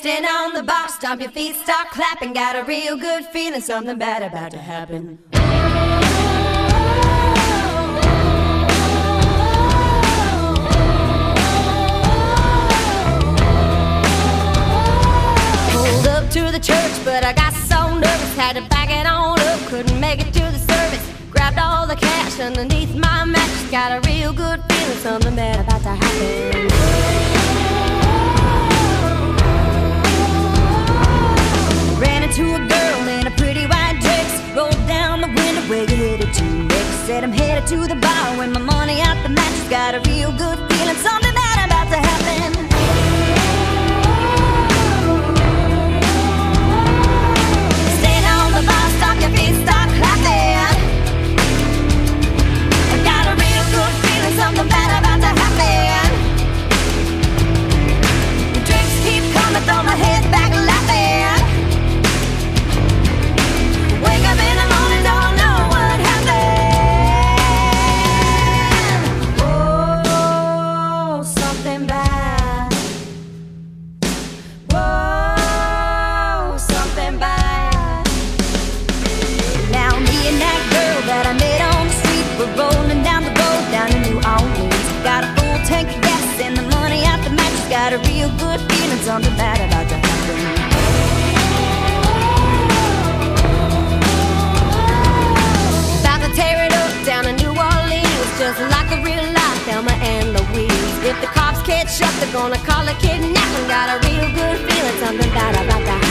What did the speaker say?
Stand on the bar, stomp your feet, start clapping. Got a real good feeling, something bad about to happen. Pulled up to the church, but I got so nervous, had to back it on up. Couldn't make it to the service. Grabbed all the cash underneath my mattress. Got a real good feeling, something bad about to happen. Girl in a pretty white dress. Rolled down the window where you headed to. Said I'm headed to the bar with my money out the mattress. Got a real good feeling, something got a real good feeling, something bad about to happen. About to tear it up down in New Orleans, just like a real life Thelma and Louise. If the cops catch up, they're gonna call a kidnapping. Got a real good feeling, something bad about to happen.